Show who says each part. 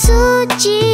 Speaker 1: suci